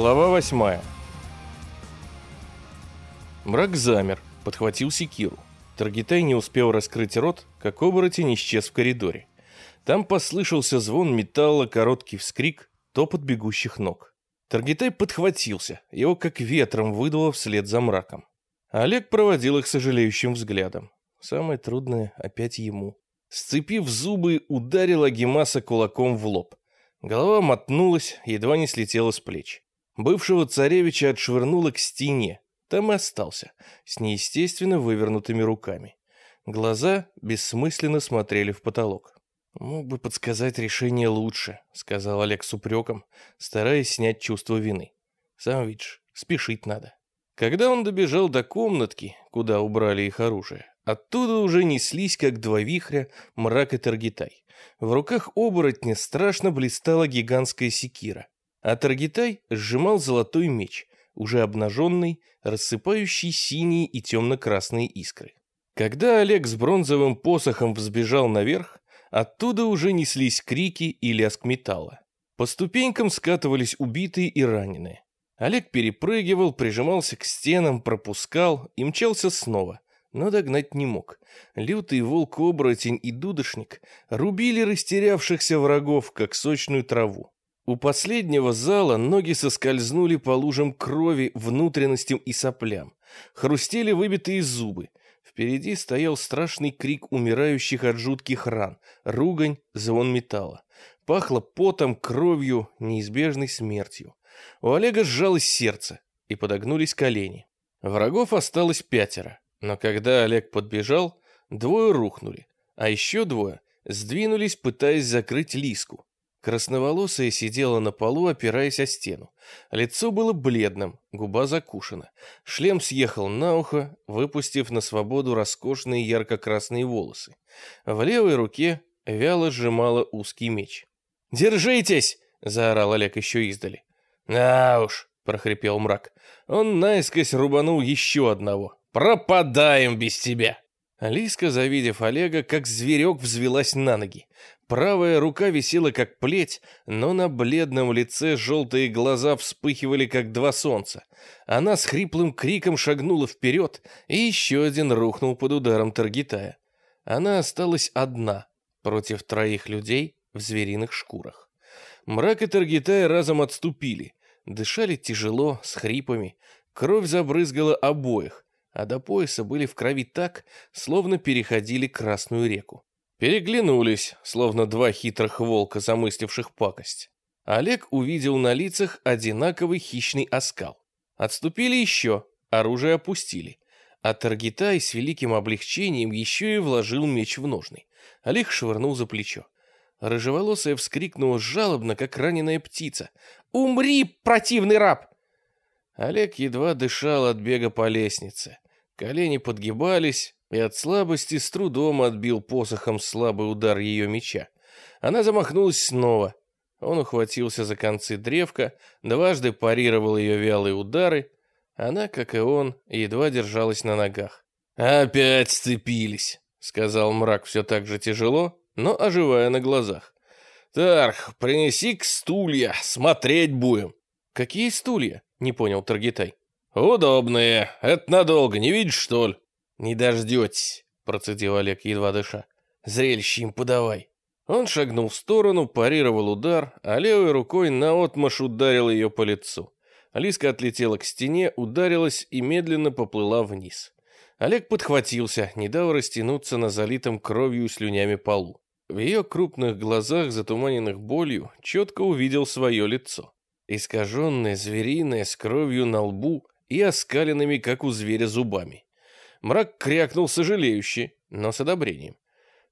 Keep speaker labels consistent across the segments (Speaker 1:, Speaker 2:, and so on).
Speaker 1: Глава восьмая. Мрак замер, подхватил секиру. Таргитай не успел раскрыть рот, как оборотень исчез в коридоре. Там послышался звон металла, короткий вскрик, топот бегущих ног. Таргитай подхватился, его как ветром выдуло вслед за мраком. Олег проводил их сожалеющим взглядом. Самое трудное опять ему. Сцепив зубы, ударил Агимаса кулаком в лоб. Голова мотнулась, едва не слетела с плеч. Бывшего царевича отшвырнуло к стене. Там и остался, с неестественно вывернутыми руками. Глаза бессмысленно смотрели в потолок. «Мог бы подсказать решение лучше», — сказал Олег с упреком, стараясь снять чувство вины. «Сам видишь, спешить надо». Когда он добежал до комнатки, куда убрали их оружие, оттуда уже неслись, как два вихря, мрак и таргитай. В руках оборотня страшно блистала гигантская секира а Таргитай сжимал золотой меч, уже обнаженный, рассыпающий синие и темно-красные искры. Когда Олег с бронзовым посохом взбежал наверх, оттуда уже неслись крики и лязг металла. По ступенькам скатывались убитые и раненые. Олег перепрыгивал, прижимался к стенам, пропускал и мчался снова, но догнать не мог. Лютый волк-оборотень и дудошник рубили растерявшихся врагов, как сочную траву. У последнего зала ноги соскользнули по лужам крови, внутренностям и соплям. Хрустели выбитые зубы. Впереди стоял страшный крик умирающих от жутких ран, ругань, звон металла. Пахло потом, кровью, неизбежной смертью. У Олега сжалось сердце, и подогнулись колени. Врагов осталось пятеро, но когда Олег подбежал, двое рухнули, а еще двое сдвинулись, пытаясь закрыть лиску. Красноволосая сидела на полу, опираясь о стену. Лицо было бледным, губа закушена. Шлем съехал на ухо, выпустив на свободу роскошные ярко-красные волосы. В левой руке вяло сжимала узкий меч. «Держитесь!» — заорал Олег еще издали. «На уж!» — прохрипел мрак. Он наискось рубанул еще одного. «Пропадаем без тебя!» Алиска, завидев Олега, как зверек взвелась на ноги. Правая рука висела как плеть, но на бледном лице желтые глаза вспыхивали, как два солнца. Она с хриплым криком шагнула вперед, и еще один рухнул под ударом Таргитая. Она осталась одна против троих людей в звериных шкурах. Мрак и Таргитая разом отступили, дышали тяжело, с хрипами. Кровь забрызгала обоих, а до пояса были в крови так, словно переходили Красную реку. Переглянулись, словно два хитрых волка, замысливших пакость. Олег увидел на лицах одинаковый хищный оскал. Отступили еще, оружие опустили. А Таргитай с великим облегчением еще и вложил меч в ножны. Олег швырнул за плечо. Рыжеволосая вскрикнула жалобно, как раненая птица. «Умри, противный раб!» Олег едва дышал от бега по лестнице. Колени подгибались, и от слабости с трудом отбил посохом слабый удар ее меча. Она замахнулась снова. Он ухватился за концы древка, дважды парировал ее вялые удары. Она, как и он, едва держалась на ногах. «Опять сцепились», — сказал мрак все так же тяжело, но оживая на глазах. «Тарх, принеси к стулья, смотреть будем». «Какие стулья?» Не понял Таргитай. «Удобные. Это надолго, не видишь, что ли?» «Не дождетесь», — процедил Олег, едва дыша. «Зрелище им подавай». Он шагнул в сторону, парировал удар, а левой рукой наотмашь ударил ее по лицу. Алиска отлетела к стене, ударилась и медленно поплыла вниз. Олег подхватился, не дал растянуться на залитом кровью и слюнями полу. В ее крупных глазах, затуманенных болью, четко увидел свое лицо искаженное, звериное, с кровью на лбу и оскаленными, как у зверя, зубами. Мрак крякнул сожалеюще, но с одобрением.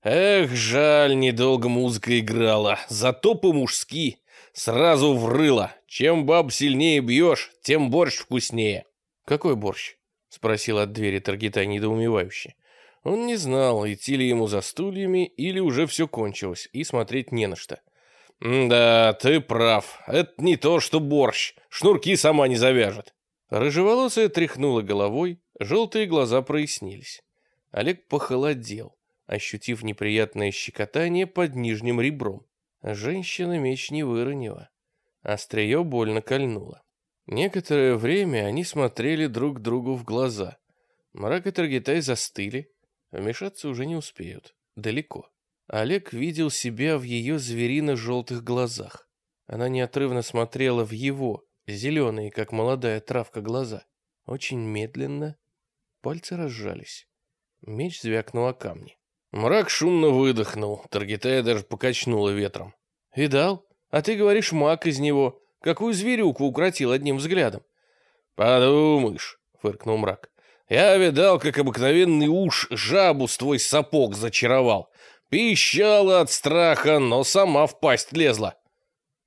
Speaker 1: «Эх, жаль, недолго музыка играла, зато по-мужски, сразу врыло. Чем баб сильнее бьешь, тем борщ вкуснее». «Какой борщ?» — спросил от двери Таргитай недоумевающе. Он не знал, идти ли ему за стульями, или уже все кончилось, и смотреть не на что. «Да, ты прав. Это не то, что борщ. Шнурки сама не завяжет». Рыжеволосая тряхнула головой, желтые глаза прояснились. Олег похолодел, ощутив неприятное щекотание под нижним ребром. Женщина меч не выронила. Острие больно кольнуло. Некоторое время они смотрели друг другу в глаза. Мрак и Таргитай застыли. Вмешаться уже не успеют. Далеко. Олег видел себя в ее зверино-желтых глазах. Она неотрывно смотрела в его, зеленые, как молодая травка, глаза. Очень медленно. Пальцы разжались. Меч звякнул о камни. Мрак шумно выдохнул. Таргитая даже покачнула ветром. «Видал? А ты говоришь, маг из него. Какую зверюку укротил одним взглядом? Подумаешь, фыркнул мрак. Я видал, как обыкновенный уж жабу с твой сапог зачаровал. Пищала от страха, но сама в пасть лезла.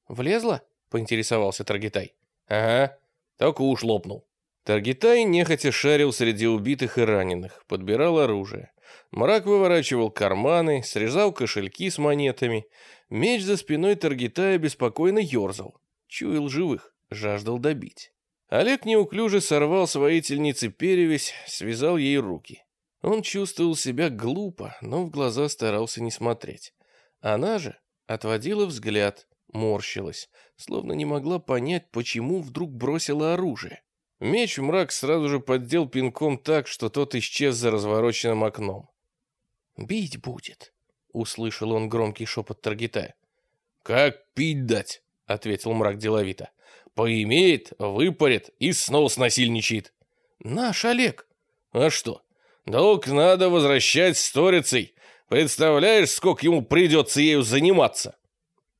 Speaker 1: Влезла? Поинтересовался Таргитай. Ага, только уж лопнул. Таргитай нехотя шарил среди убитых и раненых, подбирал оружие. Мрак выворачивал карманы, срезал кошельки с монетами. Меч за спиной Таргитая беспокойно ерзал чуял живых, жаждал добить. Олег неуклюже сорвал с воительницы перевязь, связал ей руки. Он чувствовал себя глупо, но в глаза старался не смотреть. Она же отводила взгляд, морщилась, словно не могла понять, почему вдруг бросила оружие. Меч мрак сразу же поддел пинком так, что тот исчез за развороченным окном. «Бить будет», — услышал он громкий шепот Таргита. «Как пить дать?» ответил мрак деловито. Поимеет, выпарит и снова снасильничает. Наш Олег. А что? Долг надо возвращать сторицей. Представляешь, сколько ему придется ею заниматься?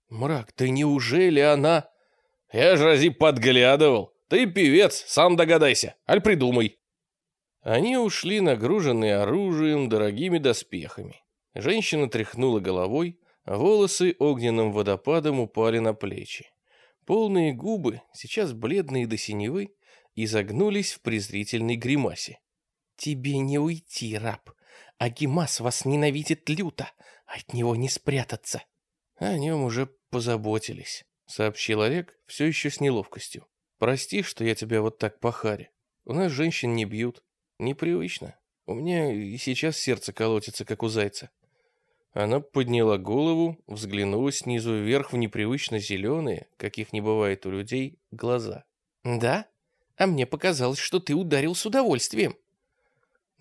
Speaker 1: Мрак, ты неужели она... Я ж рази подглядывал. Ты певец, сам догадайся. Аль придумай. Они ушли нагруженные оружием, дорогими доспехами. Женщина тряхнула головой, Волосы огненным водопадом упали на плечи. Полные губы, сейчас бледные до синевы, изогнулись в презрительной гримасе. «Тебе не уйти, раб. Агимас вас ненавидит люто. От него не спрятаться». «О нем уже позаботились», — сообщил Олег все еще с неловкостью. «Прости, что я тебя вот так похаре. У нас женщин не бьют. Непривычно. У меня и сейчас сердце колотится, как у зайца». Она подняла голову, взглянула снизу вверх в непривычно зеленые, каких не бывает у людей, глаза. «Да? А мне показалось, что ты ударил с удовольствием».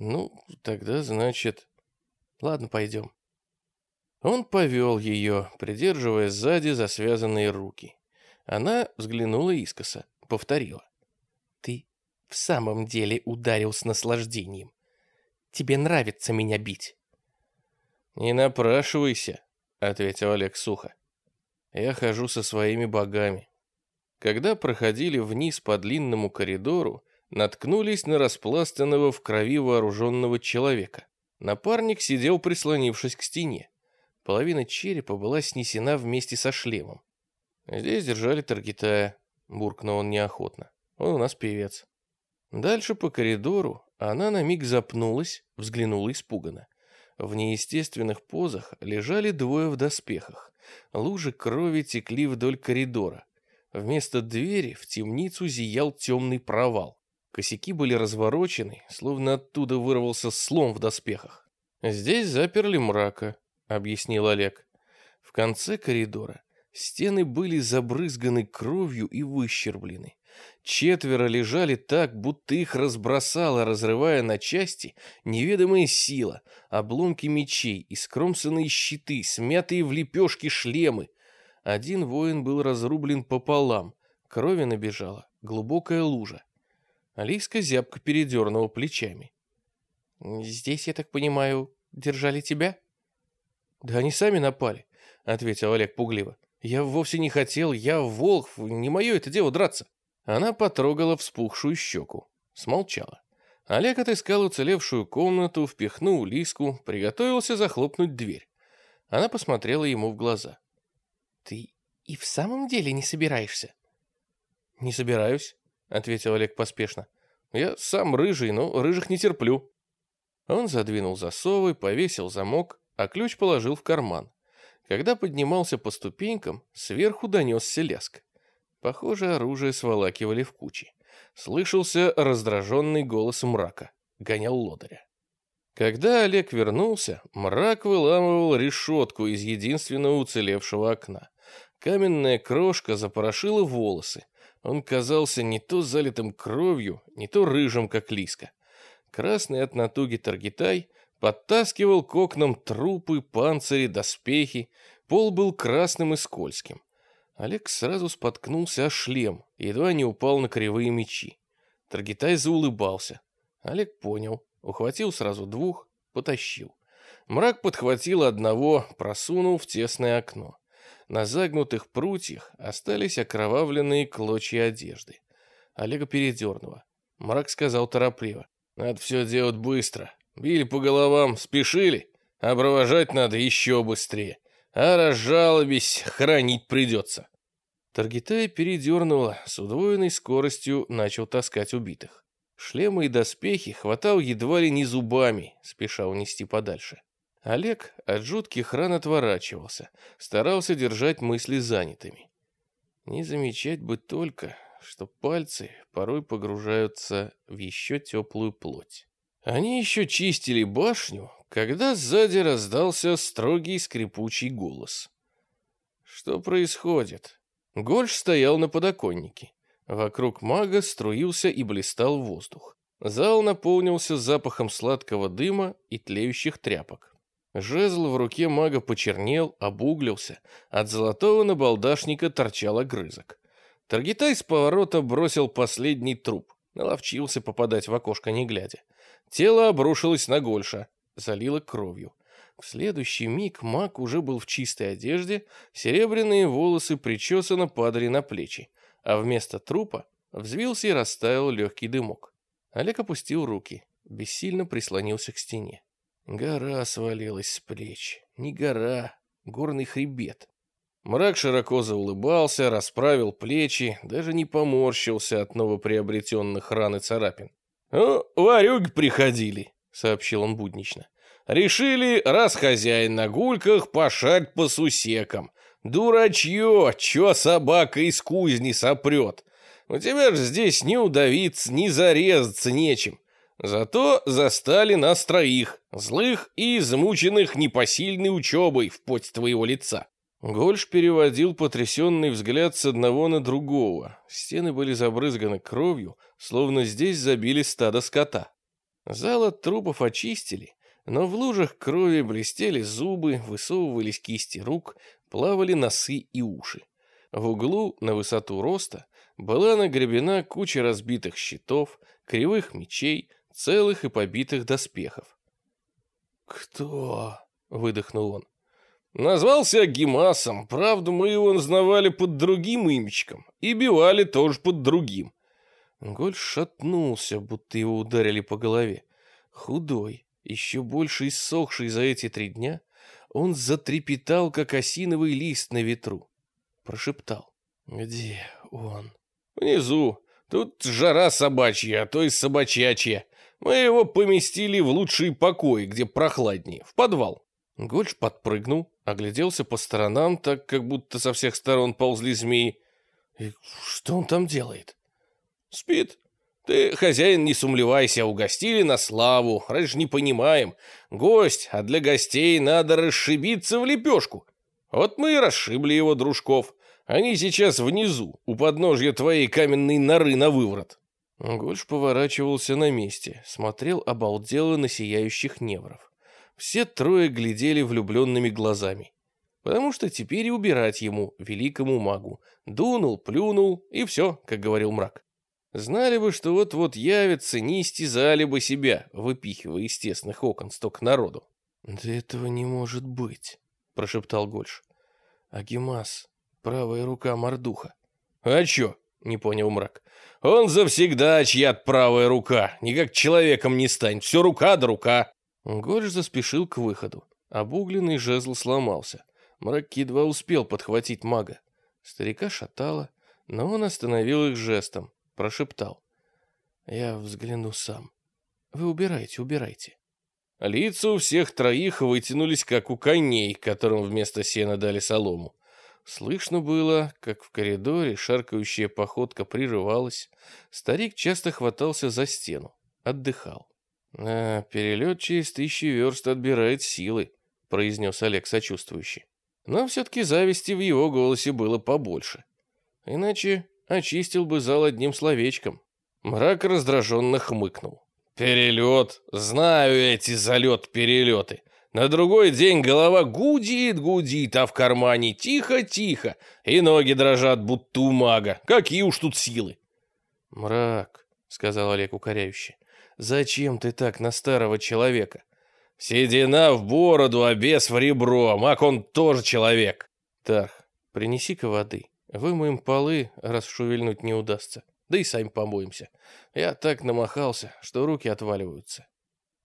Speaker 1: «Ну, тогда, значит...» «Ладно, пойдем». Он повел ее, придерживая сзади за связанные руки. Она взглянула искоса, повторила. «Ты в самом деле ударил с наслаждением. Тебе нравится меня бить». «Не напрашивайся», — ответил Олег сухо. «Я хожу со своими богами». Когда проходили вниз по длинному коридору, наткнулись на распластанного в крови вооруженного человека. Напарник сидел, прислонившись к стене. Половина черепа была снесена вместе со шлемом. «Здесь держали Таргитая», — буркнул он неохотно. «Он у нас певец». Дальше по коридору она на миг запнулась, взглянула испуганно. В неестественных позах лежали двое в доспехах. Лужи крови текли вдоль коридора. Вместо двери в темницу зиял темный провал. Косяки были разворочены, словно оттуда вырвался слом в доспехах. «Здесь заперли мрака», — объяснил Олег. В конце коридора стены были забрызганы кровью и выщерблены. Четверо лежали так, будто их разбросала, разрывая на части, неведомая сила, обломки мечей, искромсанные щиты, смятые в лепешки шлемы. Один воин был разрублен пополам, крови набежала, глубокая лужа. Алиска зябко передернула плечами. «Здесь, я так понимаю, держали тебя?» «Да они сами напали», — ответил Олег пугливо. «Я вовсе не хотел, я волк, не мое это дело драться». Она потрогала вспухшую щеку. Смолчала. Олег отыскал уцелевшую комнату, впихнул Лиску, приготовился захлопнуть дверь. Она посмотрела ему в глаза. «Ты и в самом деле не собираешься?» «Не собираюсь», — ответил Олег поспешно. «Я сам рыжий, но рыжих не терплю». Он задвинул засовы, повесил замок, а ключ положил в карман. Когда поднимался по ступенькам, сверху донесся ляск. Похоже, оружие сволакивали в кучи. Слышался раздраженный голос мрака. Гонял лодыря. Когда Олег вернулся, мрак выламывал решетку из единственного уцелевшего окна. Каменная крошка запорошила волосы. Он казался не то залитым кровью, не то рыжим, как лиска. Красный от натуги Таргитай подтаскивал к окнам трупы, панцири, доспехи. Пол был красным и скользким. Олег сразу споткнулся о шлем, едва не упал на кривые мечи. Таргитай заулыбался. Олег понял, ухватил сразу двух, потащил. Мрак подхватил одного, просунул в тесное окно. На загнутых прутьях остались окровавленные клочья одежды. Олега передернуло. Мрак сказал торопливо. «Надо все делать быстро. Били по головам, спешили. А надо еще быстрее. А разжалобись, хранить придется». Таргитай передернуло, с удвоенной скоростью начал таскать убитых. Шлемы и доспехи хватал едва ли не зубами, спеша унести подальше. Олег от жутких ран отворачивался, старался держать мысли занятыми. Не замечать бы только, что пальцы порой погружаются в еще теплую плоть. Они еще чистили башню, когда сзади раздался строгий скрипучий голос. Что происходит? Гольш стоял на подоконнике. Вокруг мага струился и блистал воздух. Зал наполнился запахом сладкого дыма и тлеющих тряпок. Жезл в руке мага почернел, обуглился. От золотого набалдашника торчал огрызок. Таргитай с поворота бросил последний труп. Наловчился попадать в окошко не глядя. Тело обрушилось на Гольша. Залило кровью. В следующий миг маг уже был в чистой одежде, серебряные волосы причесанно падали на плечи, а вместо трупа взвился и растаял легкий дымок. Олег опустил руки, бессильно прислонился к стене. Гора свалилась с плеч. Не гора, горный хребет. Мрак широко заулыбался, расправил плечи, даже не поморщился от новоприобретенных ран и царапин. «Ну, варюги приходили», — сообщил он буднично. «Решили, раз хозяин на гульках, пошать по сусекам. Дурачье, чё собака из кузни сопрет? У тебя же здесь ни удавиться, ни зарезаться нечем. Зато застали нас троих, злых и измученных непосильной учебой в поте твоего лица. Гольш переводил потрясенный взгляд с одного на другого. Стены были забрызганы кровью, словно здесь забили стадо скота. Зал от трупов очистили, но в лужах крови блестели зубы, высовывались кисти рук, плавали носы и уши. В углу, на высоту роста, была нагребена куча разбитых щитов, кривых мечей, целых и побитых доспехов. «Кто?» — выдохнул он. «Назвался Гимасом, правда, мы его назнавали под другим имечком и бивали тоже под другим». Голь шатнулся, будто его ударили по голове. Худой, еще больше иссохший за эти три дня, он затрепетал, как осиновый лист на ветру. Прошептал. «Где он?» «Внизу. Тут жара собачья, а то и собачачья. Мы его поместили в лучший покой, где прохладнее, в подвал. Гольш подпрыгнул, огляделся по сторонам, так как будто со всех сторон ползли змеи. И что он там делает? Спит. Ты, хозяин, не сумлевайся, угостили на славу, раньше не понимаем. Гость, а для гостей надо расшибиться в лепешку. Вот мы и расшибли его дружков. Они сейчас внизу, у подножья твоей каменной норы на выворот. Гольш поворачивался на месте, смотрел обалдело на сияющих невров. Все трое глядели влюбленными глазами. Потому что теперь и убирать ему, великому магу. Дунул, плюнул, и все, как говорил мрак. Знали бы, что вот-вот явятся, не истязали бы себя, выпихивая из тесных окон сток народу. «Да этого не может быть», — прошептал Гольш. «Агимас, правая рука мордуха». «А чё?» — не понял мрак. Он завсегда чья-то правая рука, никак человеком не станет, все рука да рука. Горж заспешил к выходу. Обугленный жезл сломался. Мрак едва успел подхватить мага. Старика шатало, но он остановил их жестом, прошептал. «Я взгляну сам. Вы убирайте, убирайте». Лица у всех троих вытянулись, как у коней, которым вместо сена дали солому. Слышно было, как в коридоре шаркающая походка прерывалась. Старик часто хватался за стену, отдыхал. «А, перелет через тысячи верст отбирает силы», — произнес Олег сочувствующий. Но все-таки зависти в его голосе было побольше. Иначе очистил бы зал одним словечком. Мрак раздраженно хмыкнул. «Перелет! Знаю эти залет-перелеты. На другой день голова гудит-гудит, а в кармане тихо-тихо, и ноги дрожат, будто у мага. Какие уж тут силы!» «Мрак», — сказал Олег укоряюще, — «зачем ты так на старого человека?» «Седина в бороду, а бес в ребро, маг он тоже человек!» «Тарх, принеси-ка воды, вымоем полы, раз шевельнуть не удастся, да и сами помоемся. Я так намахался, что руки отваливаются».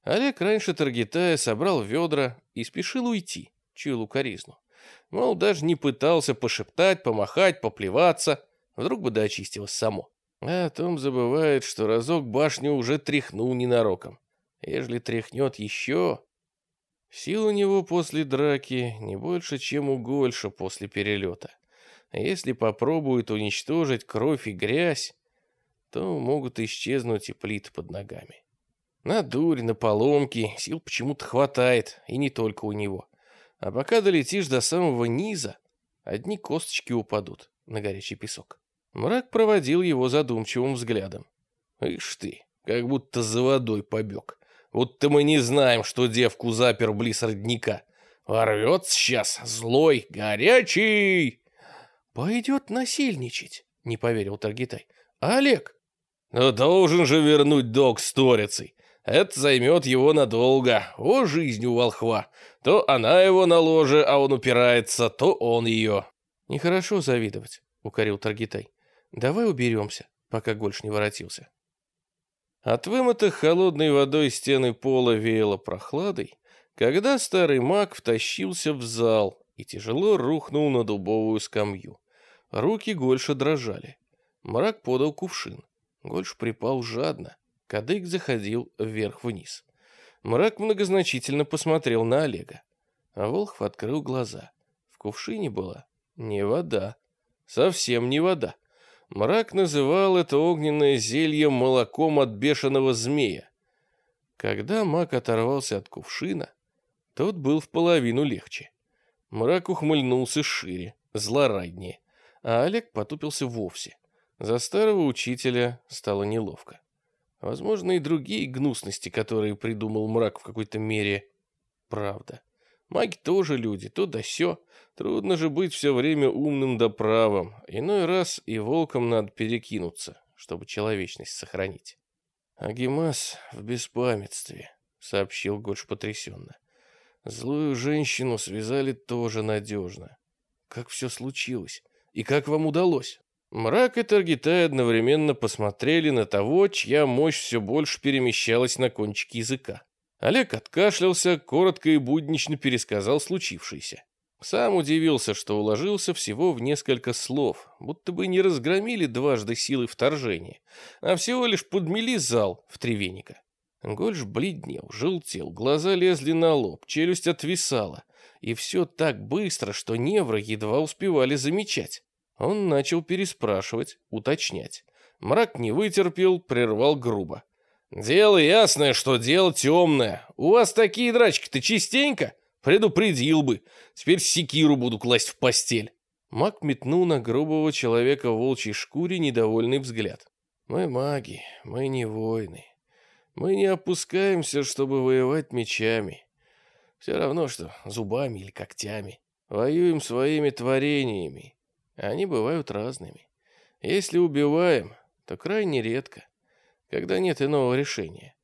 Speaker 1: Олег раньше Таргитая собрал ведра и спешил уйти, чуял укоризну. Мол, даже не пытался пошептать, помахать, поплеваться, вдруг бы да очистилось само. А том забывает, что разок башню уже тряхнул ненароком. Ежели тряхнет еще... Сил у него после драки не больше, чем у Гольша после перелета. Если попробует уничтожить кровь и грязь, то могут исчезнуть и плиты под ногами. На дурь, на поломки сил почему-то хватает, и не только у него. А пока долетишь до самого низа, одни косточки упадут на горячий песок. Мрак проводил его задумчивым взглядом. Ишь ты, как будто за водой побег. Вот-то мы не знаем, что девку запер близ родника. Ворвется сейчас, злой, горячий. Пойдет насильничать, не поверил Таргитай. А Олег? Но должен же вернуть док сторицей. Это займет его надолго. О, жизнь у волхва. То она его на ложе, а он упирается, то он ее. Нехорошо завидовать, укорил Таргитай. Давай уберемся, пока Гольш не воротился. От вымытых холодной водой стены пола веяло прохладой, когда старый маг втащился в зал и тяжело рухнул на дубовую скамью. Руки Гольша дрожали. Мрак подал кувшин. Гольш припал жадно. Кадык заходил вверх-вниз. Мрак многозначительно посмотрел на Олега. А Волхв открыл глаза. В кувшине была не вода. Совсем не вода. Мрак называл это огненное зелье молоком от бешеного змея. Когда маг оторвался от кувшина, тот был в половину легче. Мрак ухмыльнулся шире, злораднее, а Олег потупился вовсе. За старого учителя стало неловко. Возможно, и другие гнусности, которые придумал мрак в какой-то мере, правда. Маги тоже люди, то да сё. Трудно же быть все время умным да правым. Иной раз и волком надо перекинуться, чтобы человечность сохранить. Агимас в беспамятстве, сообщил Гольш потрясенно. Злую женщину связали тоже надежно. Как все случилось? И как вам удалось? Мрак и Таргитай одновременно посмотрели на того, чья мощь все больше перемещалась на кончик языка. Олег откашлялся, коротко и буднично пересказал случившееся. Сам удивился, что уложился всего в несколько слов, будто бы не разгромили дважды силы вторжения, а всего лишь подмели зал в тревеника. Гольш бледнел, желтел, глаза лезли на лоб, челюсть отвисала, и все так быстро, что невры едва успевали замечать. Он начал переспрашивать, уточнять. Мрак не вытерпел, прервал грубо. «Дело ясное, что дело темное. У вас такие драчки-то частенько? Предупредил бы. Теперь секиру буду класть в постель». Маг метнул на грубого человека в волчьей шкуре недовольный взгляд. «Мы маги, мы не воины. Мы не опускаемся, чтобы воевать мечами. Все равно, что зубами или когтями. Воюем своими творениями, они бывают разными. Если убиваем, то крайне редко, когда нет иного решения.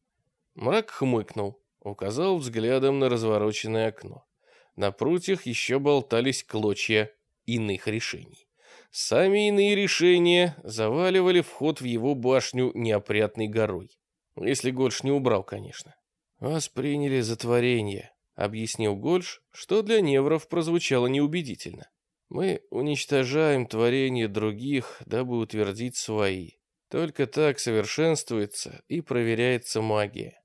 Speaker 1: Мрак хмыкнул, указал взглядом на развороченное окно. На прутьях еще болтались клочья иных решений. Сами иные решения заваливали вход в его башню неопрятной горой. Если Гольш не убрал, конечно. «Вас приняли за творение», — объяснил Гольш, что для невров прозвучало неубедительно. Мы уничтожаем творения других, дабы утвердить свои. Только так совершенствуется и проверяется магия.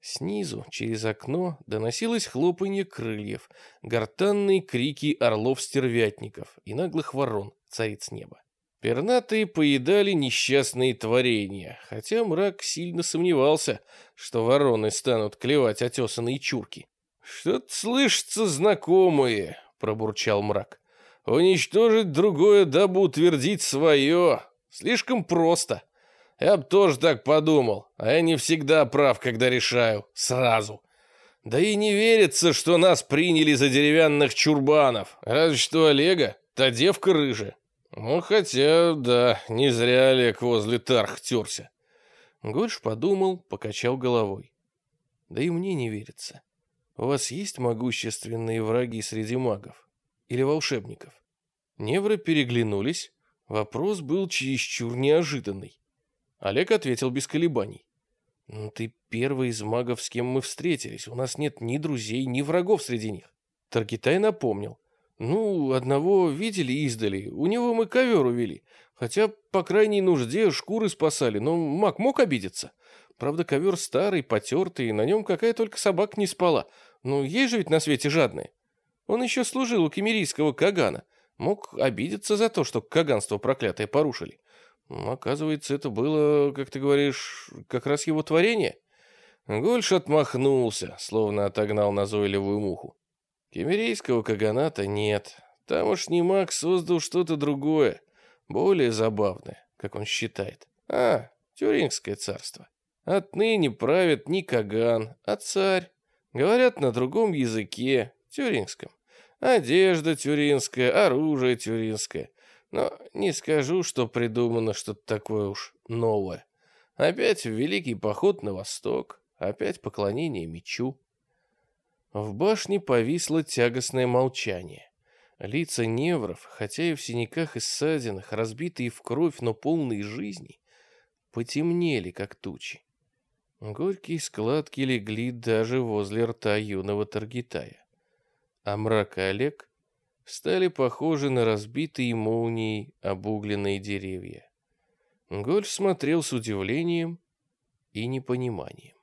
Speaker 1: Снизу, через окно, доносилось хлопанье крыльев, гортанные крики орлов-стервятников и наглых ворон, цариц неба. Пернатые поедали несчастные творения, хотя мрак сильно сомневался, что вороны станут клевать отесанные чурки. «Что-то слышится знакомое», — пробурчал мрак. Уничтожить другое, дабы утвердить свое. Слишком просто. Я бы тоже так подумал, а я не всегда прав, когда решаю. Сразу. Да и не верится, что нас приняли за деревянных чурбанов. Разве что Олега, та девка рыжая. Ну, хотя, да, не зря Олег возле Тарх терся.
Speaker 2: Гольш подумал, покачал головой. Да и мне не верится. У вас есть могущественные враги среди магов? Или волшебников? Невры переглянулись. Вопрос был чересчур неожиданный. Олег ответил без колебаний. «Ну, ты первый из магов, с кем мы встретились. У нас нет ни друзей, ни врагов среди них». Таркитай напомнил. «Ну, одного видели издали. У него мы ковер увели. Хотя, по крайней нужде, шкуры спасали. Но маг мог обидеться. Правда, ковер старый, потертый, и на нем какая только собака не спала. Ну, есть же ведь на свете жадные. Он еще служил у кемерийского Кагана. Мог обидеться за то, что Каганство проклятое порушили. Ну, оказывается, это было, как ты говоришь, как раз его творение. Гольш отмахнулся, словно отогнал назойливую муху. Кемерийского каганата нет. Тамошний маг создал что-то другое, более забавное, как он считает. А, Тюрингское царство. Отныне правит не Каган, а царь. Говорят на другом языке, тюрингском. Одежда тюринская, оружие тюринское. Но не скажу, что придумано что-то такое уж новое. Опять великий поход на восток, опять поклонение мечу. В башне повисло тягостное молчание. Лица невров, хотя и в синяках и ссадинах, разбитые в кровь, но полные жизни, потемнели, как тучи. Горькие складки легли даже возле рта юного Таргитая. А мрак и Олег стали похожи на разбитые молнией обугленные деревья. Гольф смотрел с удивлением и непониманием.